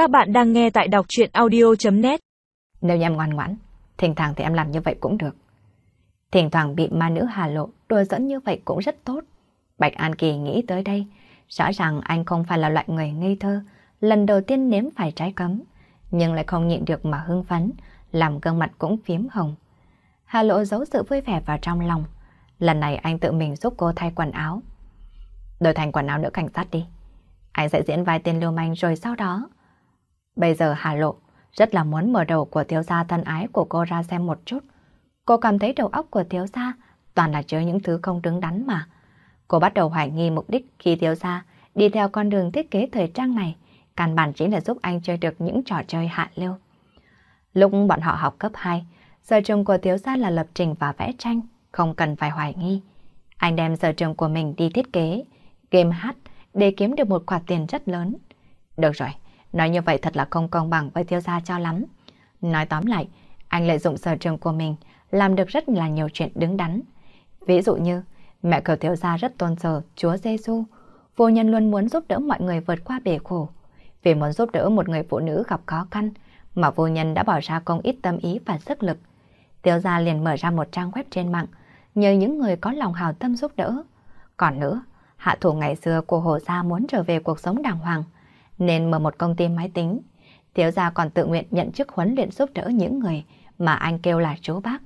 Các bạn đang nghe tại đọc chuyện audio.net Nếu như em ngoan ngoãn, thỉnh thoảng thì em làm như vậy cũng được. Thỉnh thoảng bị ma nữ hà lộ, đùa dẫn như vậy cũng rất tốt. Bạch An Kỳ nghĩ tới đây, rõ ràng anh không phải là loại người ngây thơ, lần đầu tiên nếm phải trái cấm, nhưng lại không nhịn được mà hưng phấn, làm gương mặt cũng phím hồng. Hà lộ giấu sự vui vẻ vào trong lòng. Lần này anh tự mình giúp cô thay quần áo. Đổi thành quần áo nữ cảnh sát đi. Anh sẽ diễn vai tên lưu manh rồi sau đó. Bây giờ Hà Lộ rất là muốn mở đầu của thiếu gia thân ái của cô ra xem một chút. Cô cảm thấy đầu óc của thiếu gia toàn là chứa những thứ không đứng đắn mà. Cô bắt đầu hoài nghi mục đích khi thiếu gia đi theo con đường thiết kế thời trang này, căn bản chính là giúp anh chơi được những trò chơi hạ lưu. Lúc bọn họ học cấp 2, sở trường của thiếu gia là lập trình và vẽ tranh, không cần phải hoài nghi. Anh đem sở trường của mình đi thiết kế, game hát để kiếm được một khoản tiền rất lớn. Được rồi, nói như vậy thật là không công bằng với thiếu gia cho lắm. Nói tóm lại, anh lợi dụng sở trường của mình, làm được rất là nhiều chuyện đứng đắn. Ví dụ như, mẹ cầu thiếu gia rất tôn sờ Chúa Giêsu, vô nhân luôn muốn giúp đỡ mọi người vượt qua bể khổ. Vì muốn giúp đỡ một người phụ nữ gặp khó khăn, mà vô nhân đã bỏ ra công ít tâm ý và sức lực. Thiếu gia liền mở ra một trang web trên mạng, nhờ những người có lòng hào tâm giúp đỡ. Còn nữa, hạ thủ ngày xưa của Hồ Gia muốn trở về cuộc sống đàng hoàng, nên mở một công ty máy tính. Thiếu gia còn tự nguyện nhận chức huấn luyện giúp đỡ những người mà anh kêu là chú bác.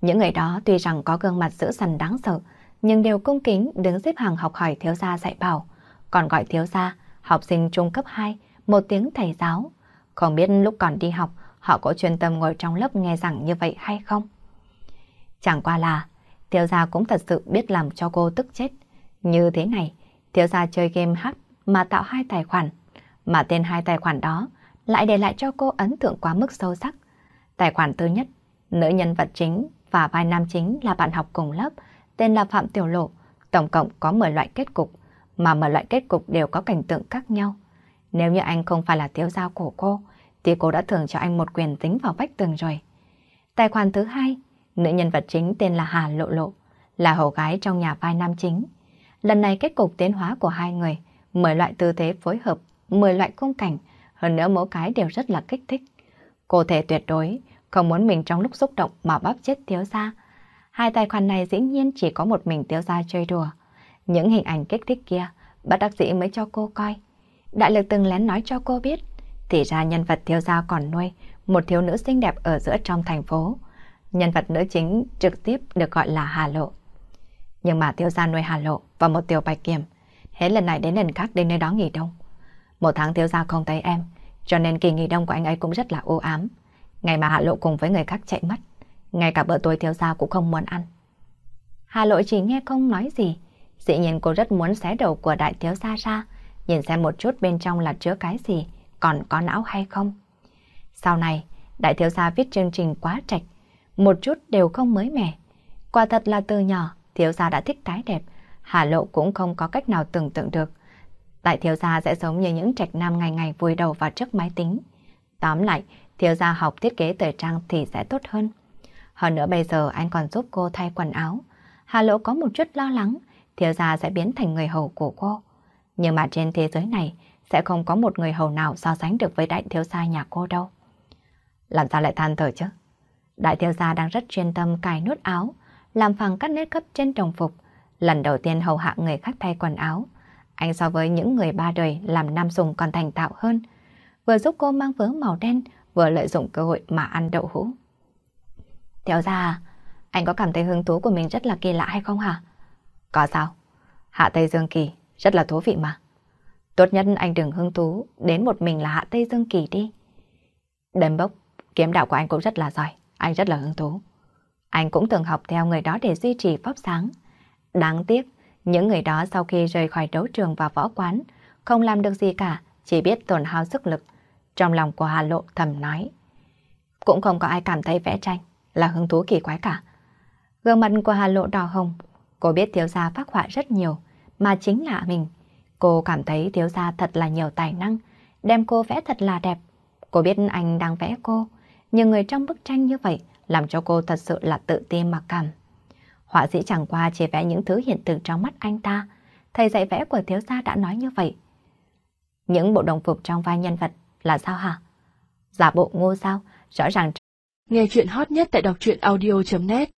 Những người đó tuy rằng có gương mặt dữ dằn đáng sợ, nhưng đều cung kính đứng xếp hàng học hỏi thiếu gia dạy bảo, còn gọi thiếu gia học sinh trung cấp 2, một tiếng thầy giáo. Không biết lúc còn đi học, họ có chuyên tâm ngồi trong lớp nghe giảng như vậy hay không? Chẳng qua là, thiếu gia cũng thật sự biết làm cho cô tức chết. Như thế này, thiếu gia chơi game hát mà tạo hai tài khoản, mà tên hai tài khoản đó lại để lại cho cô ấn tượng quá mức sâu sắc. Tài khoản thứ nhất, nữ nhân vật chính và vai nam chính là bạn học cùng lớp, tên là Phạm Tiểu Lộ, tổng cộng có 10 loại kết cục, mà 10 loại kết cục đều có cảnh tượng khác nhau. Nếu như anh không phải là thiếu gia của cô, thì cô đã thưởng cho anh một quyền tính vào vách tường rồi. Tài khoản thứ hai, nữ nhân vật chính tên là Hà Lộ Lộ, là hầu gái trong nhà vai nam chính. Lần này kết cục tiến hóa của hai người, 10 loại tư thế phối hợp, 10 loại khung cảnh, hơn nữa mỗi cái đều rất là kích thích. Cô thể tuyệt đối, không muốn mình trong lúc xúc động mà bóp chết thiếu gia. Hai tài khoản này dĩ nhiên chỉ có một mình thiếu gia chơi đùa. Những hình ảnh kích thích kia, bác đắc sĩ mới cho cô coi. Đại lực từng lén nói cho cô biết, thì ra nhân vật thiếu gia còn nuôi một thiếu nữ xinh đẹp ở giữa trong thành phố. Nhân vật nữ chính trực tiếp được gọi là Hà Lộ. Nhưng mà thiếu gia nuôi Hà Lộ và một tiểu bạch kiểm, hết lần này đến lần khác đến nơi đó nghỉ đông. Một tháng thiếu gia không thấy em, cho nên kỳ nghỉ đông của anh ấy cũng rất là u ám. Ngày mà Hà Lộ cùng với người khác chạy mất, ngay cả bữa tối thiếu gia cũng không muốn ăn. Hà Lộ chỉ nghe không nói gì, dĩ nhiên cô rất muốn xé đầu của đại thiếu gia ra, nhìn xem một chút bên trong là chứa cái gì, còn có não hay không. Sau này, đại thiếu gia viết chương trình quá trạch, một chút đều không mới mẻ. Quả thật là từ nhỏ, thiếu gia đã thích cái đẹp, Hà Lộ cũng không có cách nào tưởng tượng được. Đại thiếu gia sẽ giống như những trạch nam ngày ngày vùi đầu vào trước máy tính. Tóm lại, thiếu gia học thiết kế thời trang thì sẽ tốt hơn. Hơn nữa bây giờ anh còn giúp cô thay quần áo. Hà Lộ có một chút lo lắng, thiếu gia sẽ biến thành người hầu của cô. Nhưng mà trên thế giới này sẽ không có một người hầu nào so sánh được với đại thiếu gia nhà cô đâu. Làm sao lại than thở chứ? Đại thiếu gia đang rất chuyên tâm cài nút áo, làm phẳng các nét cấp trên đồng phục. Lần đầu tiên hầu hạ người khác thay quần áo. Anh so với những người ba đời làm nam sùng còn thành thạo hơn. Vừa giúp cô mang vớ màu đen, vừa lợi dụng cơ hội mà ăn đậu hũ. Theo ra anh có cảm thấy hứng thú của mình rất là kỳ lạ hay không hả? Có sao? Hạ Tây Dương Kỳ rất là thú vị mà. Tốt nhất anh đừng hứng thú đến một mình là Hạ Tây Dương Kỳ đi. Đâm bốc, kiếm đạo của anh cũng rất là giỏi, anh rất là hứng thú. Anh cũng từng học theo người đó để duy trì pháp sáng. Đáng tiếc, những người đó sau khi rời khỏi đấu trường và võ quán, không làm được gì cả, chỉ biết tổn hao sức lực. Trong lòng của Hà Lộ thầm nói. Cũng không có ai cảm thấy vẽ tranh là hứng thú kỳ quái cả. Gương mặt của Hà Lộ đỏ hồng, cô biết thiếu gia phát họa rất nhiều, mà chính là mình. Cô cảm thấy thiếu gia thật là nhiều tài năng, đem cô vẽ thật là đẹp. Cô biết anh đang vẽ cô, nhưng người trong bức tranh như vậy làm cho cô thật sự là tự tin mặc cảm. Họa sĩ chẳng qua chỉ vẽ những thứ hiện tượng trong mắt anh ta. Thầy dạy vẽ của thiếu gia đã nói như vậy. Những bộ đồng phục trong vai nhân vật Là sao hả? Giả bộ ngu sao? Rõ ràng... Nghe chuyện hot nhất tại đọc truyện audio.net